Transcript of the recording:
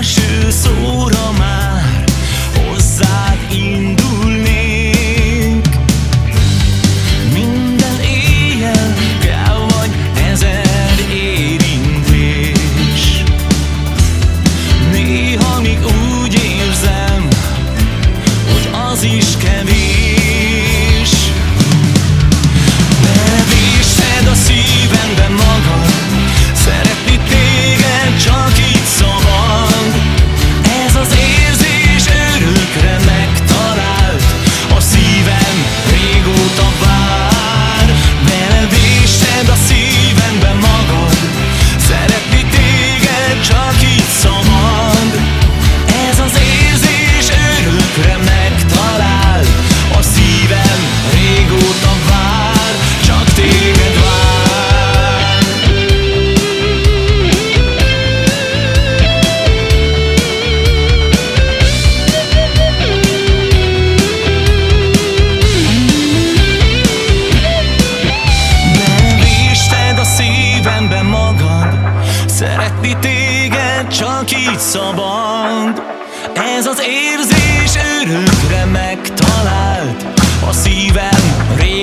első szóra már hozzád indulnék. Minden éjjel kell vagy ezer érintés. Néha még úgy érzem, hogy az is kell. Szeretni téged csak így szabad. Ez az érzés örökre megtalált. A szívem vár